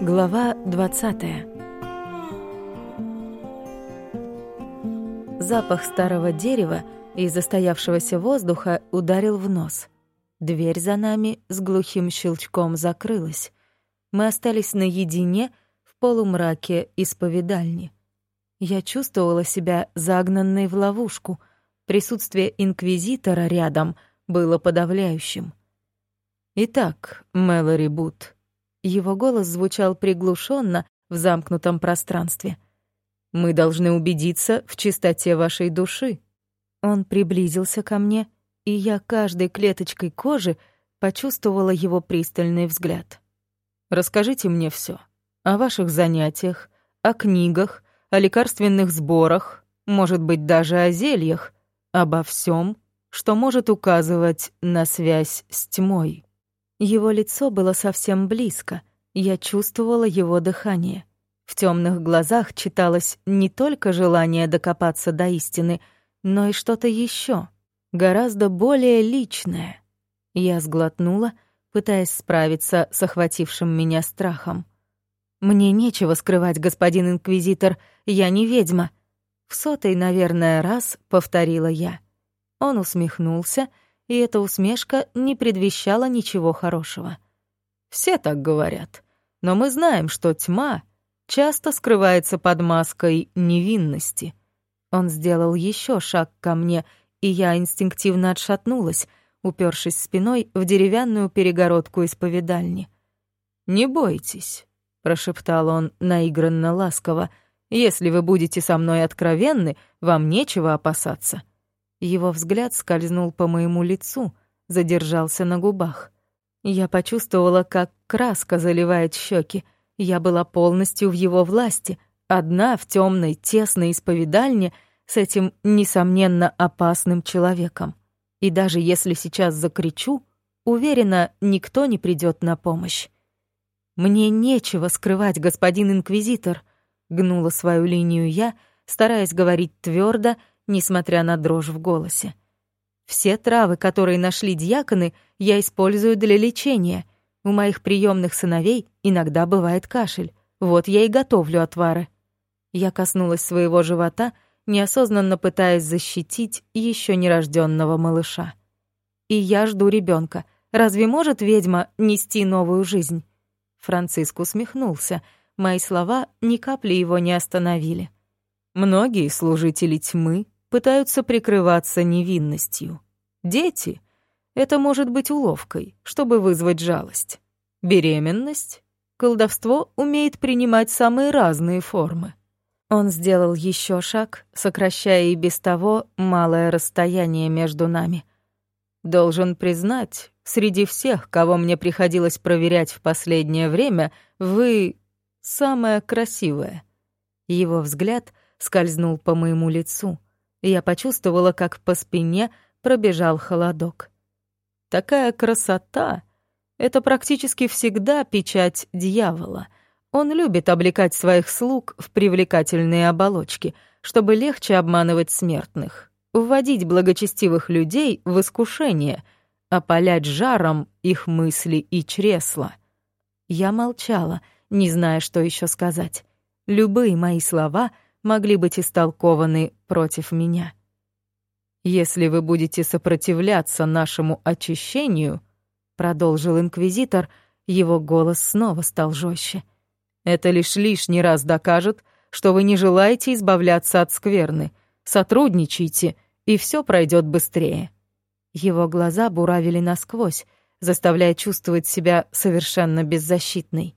Глава 20 Запах старого дерева и застоявшегося воздуха ударил в нос. Дверь за нами с глухим щелчком закрылась. Мы остались наедине в полумраке исповедальни. Я чувствовала себя загнанной в ловушку. Присутствие инквизитора рядом было подавляющим. «Итак, Мэлори Бут», его голос звучал приглушенно в замкнутом пространстве. «Мы должны убедиться в чистоте вашей души». Он приблизился ко мне, и я каждой клеточкой кожи почувствовала его пристальный взгляд. «Расскажите мне все О ваших занятиях, о книгах, о лекарственных сборах, может быть, даже о зельях, обо всем, что может указывать на связь с тьмой». Его лицо было совсем близко, я чувствовала его дыхание. В темных глазах читалось не только желание докопаться до истины, но и что-то еще, гораздо более личное. Я сглотнула, пытаясь справиться с охватившим меня страхом. «Мне нечего скрывать, господин инквизитор, я не ведьма», — в сотый, наверное, раз повторила я. Он усмехнулся — и эта усмешка не предвещала ничего хорошего. Все так говорят, но мы знаем, что тьма часто скрывается под маской невинности. Он сделал еще шаг ко мне, и я инстинктивно отшатнулась, упершись спиной в деревянную перегородку исповедальни. «Не бойтесь», — прошептал он наигранно ласково, «если вы будете со мной откровенны, вам нечего опасаться. Его взгляд скользнул по моему лицу, задержался на губах. Я почувствовала, как краска заливает щеки. Я была полностью в его власти, одна в темной, тесной исповедальне с этим, несомненно, опасным человеком. И даже если сейчас закричу, уверена, никто не придет на помощь. «Мне нечего скрывать, господин инквизитор», — гнула свою линию я, стараясь говорить твердо несмотря на дрожь в голосе. Все травы, которые нашли дьяконы, я использую для лечения. У моих приемных сыновей иногда бывает кашель. Вот я и готовлю отвары. Я коснулась своего живота, неосознанно пытаясь защитить еще нерожденного малыша. И я жду ребенка. Разве может ведьма нести новую жизнь? Франциск усмехнулся. Мои слова ни капли его не остановили. Многие служители тьмы пытаются прикрываться невинностью. Дети — это может быть уловкой, чтобы вызвать жалость. Беременность — колдовство умеет принимать самые разные формы. Он сделал еще шаг, сокращая и без того малое расстояние между нами. Должен признать, среди всех, кого мне приходилось проверять в последнее время, вы самая красивая. Его взгляд скользнул по моему лицу — я почувствовала, как по спине пробежал холодок. Такая красота — это практически всегда печать дьявола. Он любит облекать своих слуг в привлекательные оболочки, чтобы легче обманывать смертных, вводить благочестивых людей в искушение, опалять жаром их мысли и чресла. Я молчала, не зная, что еще сказать. Любые мои слова — могли быть истолкованы против меня. «Если вы будете сопротивляться нашему очищению», — продолжил инквизитор, его голос снова стал жестче. «Это лишь лишний раз докажет, что вы не желаете избавляться от скверны. Сотрудничайте, и все пройдет быстрее». Его глаза буравили насквозь, заставляя чувствовать себя совершенно беззащитной.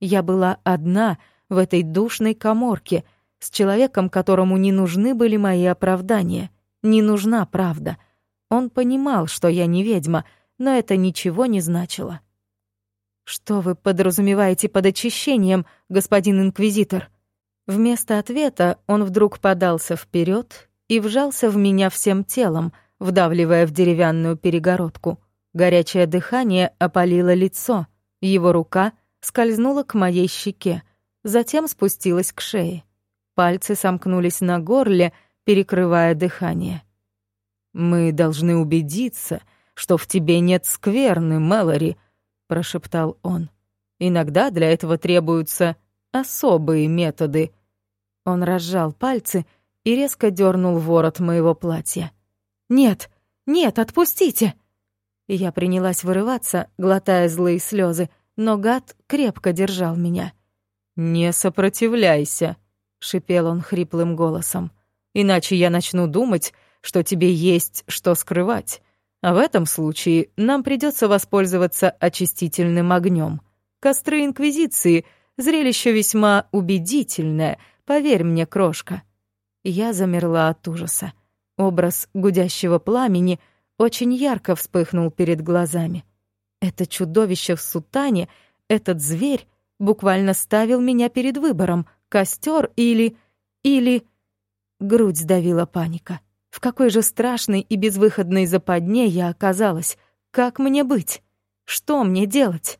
Я была одна в этой душной коморке — с человеком, которому не нужны были мои оправдания, не нужна правда. Он понимал, что я не ведьма, но это ничего не значило. «Что вы подразумеваете под очищением, господин инквизитор?» Вместо ответа он вдруг подался вперед и вжался в меня всем телом, вдавливая в деревянную перегородку. Горячее дыхание опалило лицо, его рука скользнула к моей щеке, затем спустилась к шее. Пальцы сомкнулись на горле, перекрывая дыхание. «Мы должны убедиться, что в тебе нет скверны, Мэлори», — прошептал он. Иногда для этого требуются особые методы». Он разжал пальцы и резко дернул ворот моего платья. «Нет, нет, отпустите!» Я принялась вырываться, глотая злые слезы, но гад крепко держал меня. «Не сопротивляйся», — шипел он хриплым голосом. «Иначе я начну думать, что тебе есть что скрывать. А в этом случае нам придется воспользоваться очистительным огнем. Костры Инквизиции — зрелище весьма убедительное, поверь мне, крошка». Я замерла от ужаса. Образ гудящего пламени — очень ярко вспыхнул перед глазами. Это чудовище в сутане, этот зверь буквально ставил меня перед выбором — костер или... или... Грудь сдавила паника. В какой же страшной и безвыходной западне я оказалась? Как мне быть? Что мне делать?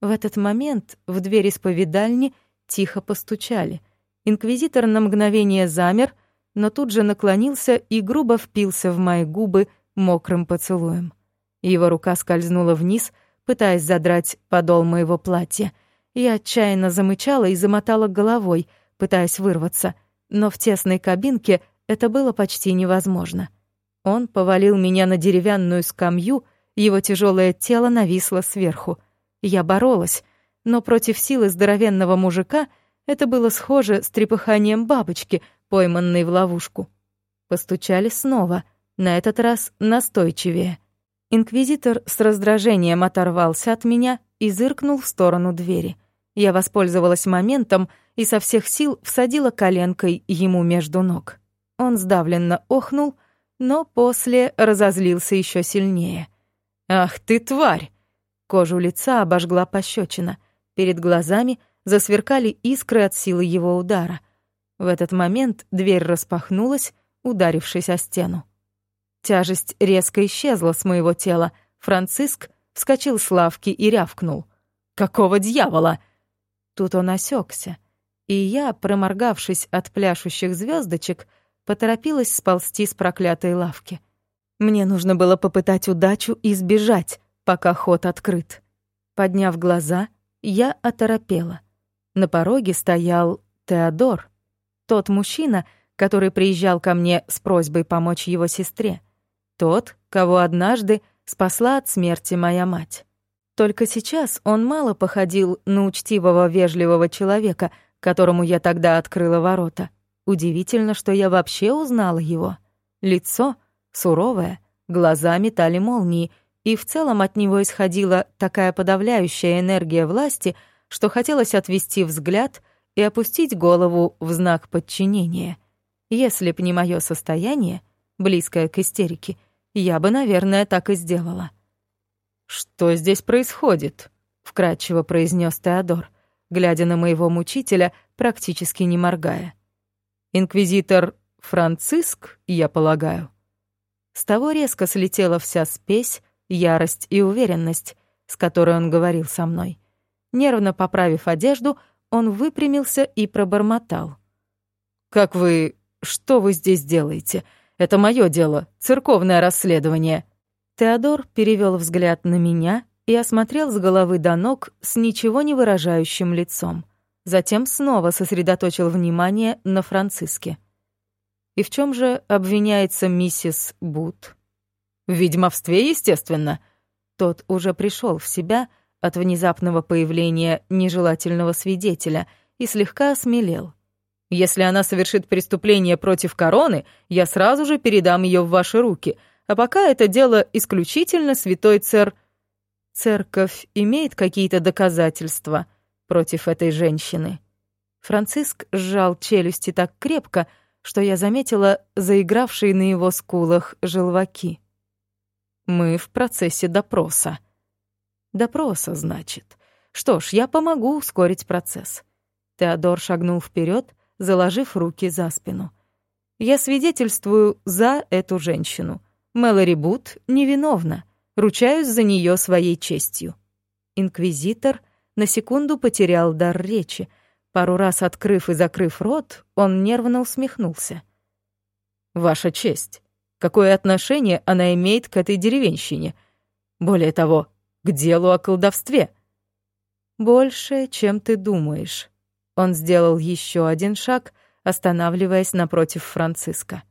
В этот момент в дверь исповедальни тихо постучали. Инквизитор на мгновение замер, но тут же наклонился и грубо впился в мои губы, мокрым поцелуем. Его рука скользнула вниз, пытаясь задрать подол моего платья. Я отчаянно замычала и замотала головой, пытаясь вырваться, но в тесной кабинке это было почти невозможно. Он повалил меня на деревянную скамью, его тяжелое тело нависло сверху. Я боролась, но против силы здоровенного мужика это было схоже с трепыханием бабочки, пойманной в ловушку. Постучали снова — на этот раз настойчивее. Инквизитор с раздражением оторвался от меня и зыркнул в сторону двери. Я воспользовалась моментом и со всех сил всадила коленкой ему между ног. Он сдавленно охнул, но после разозлился еще сильнее. «Ах ты, тварь!» Кожу лица обожгла пощечина. Перед глазами засверкали искры от силы его удара. В этот момент дверь распахнулась, ударившись о стену. Тяжесть резко исчезла с моего тела. Франциск вскочил с лавки и рявкнул. «Какого дьявола?» Тут он осекся, и я, проморгавшись от пляшущих звездочек, поторопилась сползти с проклятой лавки. Мне нужно было попытать удачу и сбежать, пока ход открыт. Подняв глаза, я оторопела. На пороге стоял Теодор, тот мужчина, который приезжал ко мне с просьбой помочь его сестре. Тот, кого однажды спасла от смерти моя мать. Только сейчас он мало походил на учтивого, вежливого человека, которому я тогда открыла ворота. Удивительно, что я вообще узнала его. Лицо суровое, глаза метали молнии, и в целом от него исходила такая подавляющая энергия власти, что хотелось отвести взгляд и опустить голову в знак подчинения. Если б не мое состояние, близкое к истерике, я бы, наверное, так и сделала. «Что здесь происходит?» — вкратчиво произнес Теодор, глядя на моего мучителя, практически не моргая. «Инквизитор Франциск, я полагаю?» С того резко слетела вся спесь, ярость и уверенность, с которой он говорил со мной. Нервно поправив одежду, он выпрямился и пробормотал. «Как вы... Что вы здесь делаете? Это мое дело, церковное расследование». Теодор перевел взгляд на меня и осмотрел с головы до ног с ничего не выражающим лицом. Затем снова сосредоточил внимание на Франциске. И в чем же обвиняется миссис Бут? В ведьмовстве, естественно. Тот уже пришел в себя от внезапного появления нежелательного свидетеля и слегка осмелел. Если она совершит преступление против короны, я сразу же передам ее в ваши руки. А пока это дело исключительно святой цер... Церковь имеет какие-то доказательства против этой женщины. Франциск сжал челюсти так крепко, что я заметила заигравшие на его скулах желваки. Мы в процессе допроса. Допроса, значит. Что ж, я помогу ускорить процесс. Теодор шагнул вперед, заложив руки за спину. «Я свидетельствую за эту женщину. Мэлори Бут невиновна. Ручаюсь за нее своей честью». Инквизитор на секунду потерял дар речи. Пару раз открыв и закрыв рот, он нервно усмехнулся. «Ваша честь. Какое отношение она имеет к этой деревенщине? Более того, к делу о колдовстве?» «Больше, чем ты думаешь». Он сделал еще один шаг, останавливаясь напротив Франциска.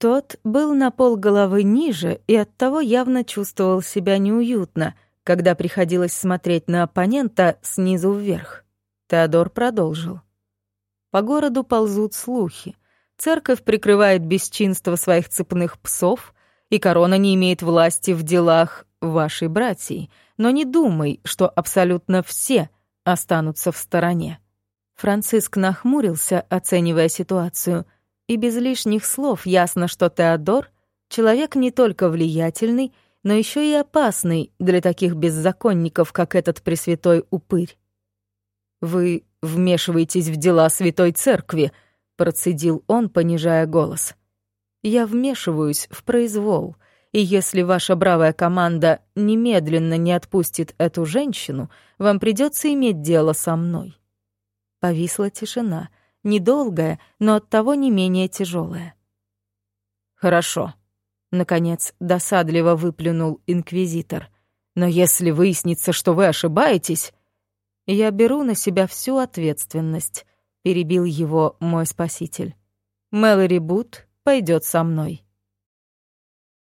Тот был на пол головы ниже и оттого явно чувствовал себя неуютно, когда приходилось смотреть на оппонента снизу вверх. Теодор продолжил. По городу ползут слухи. Церковь прикрывает бесчинство своих цепных псов, и корона не имеет власти в делах вашей братьи, но не думай, что абсолютно все останутся в стороне. Франциск нахмурился, оценивая ситуацию, и без лишних слов ясно, что Теодор — человек не только влиятельный, но еще и опасный для таких беззаконников, как этот пресвятой упырь. «Вы вмешиваетесь в дела Святой Церкви», процедил он, понижая голос. Я вмешиваюсь в произвол, и если ваша бравая команда немедленно не отпустит эту женщину, вам придется иметь дело со мной. Повисла тишина, недолгая, но оттого не менее тяжелая. Хорошо, наконец досадливо выплюнул инквизитор. Но если выяснится, что вы ошибаетесь, я беру на себя всю ответственность. — перебил его мой спаситель. «Мэлори Бут пойдет со мной».